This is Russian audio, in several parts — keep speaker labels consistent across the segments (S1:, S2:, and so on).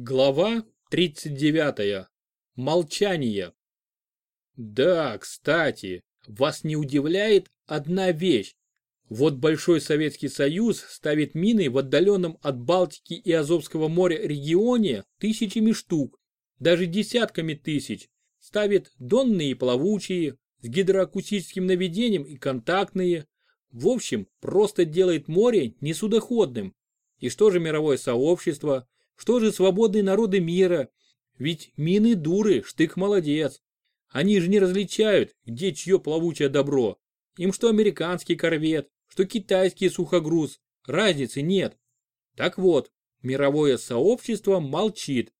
S1: Глава 39. Молчание. Да, кстати, вас не удивляет одна вещь. Вот Большой Советский Союз ставит мины в отдаленном от Балтики и Азовского моря регионе тысячами штук, даже десятками тысяч. Ставит донные и плавучие, с гидроакустическим наведением и контактные. В общем, просто делает море несудоходным. И что же мировое сообщество? Что же свободные народы мира? Ведь мины дуры, штык молодец. Они же не различают, где чье плавучее добро. Им что американский корвет, что китайский сухогруз, разницы нет. Так вот, мировое сообщество молчит.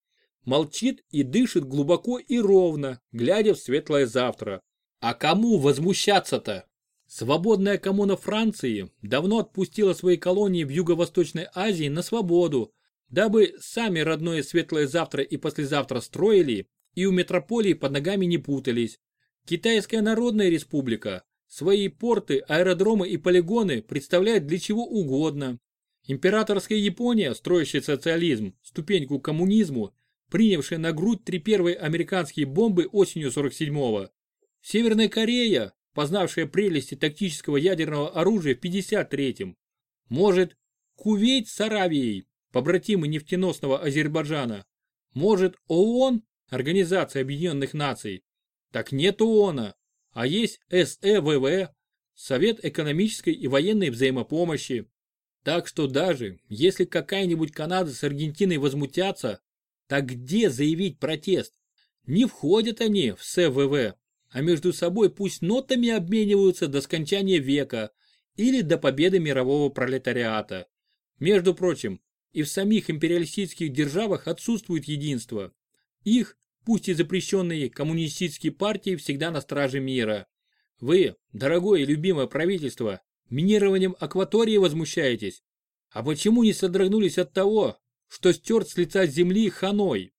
S1: Молчит и дышит глубоко и ровно, глядя в светлое завтра. А кому возмущаться-то? Свободная коммуна Франции давно отпустила свои колонии в Юго-Восточной Азии на свободу, дабы сами родное светлое завтра и послезавтра строили и у метрополии под ногами не путались. Китайская Народная Республика свои порты, аэродромы и полигоны представляет для чего угодно. Императорская Япония, строящая социализм, ступеньку к коммунизму, принявшая на грудь три первые американские бомбы осенью 47-го. Северная Корея, познавшая прелести тактического ядерного оружия в 53-м. Может, Кувейт с Аравией, побратимы нефтеносного Азербайджана. Может ООН, Организация Объединенных Наций? Так нет ООНа, а есть СЭВВ, Совет экономической и военной взаимопомощи. Так что даже, если какая-нибудь Канада с Аргентиной возмутятся, так где заявить протест? Не входят они в СВВ, а между собой пусть нотами обмениваются до скончания века или до победы мирового пролетариата. Между прочим, и в самих империалистических державах отсутствует единство. Их, пусть и запрещенные коммунистические партии, всегда на страже мира. Вы, дорогое и любимое правительство, минированием акватории возмущаетесь? А почему не содрогнулись от того, что стерт с лица земли Ханой?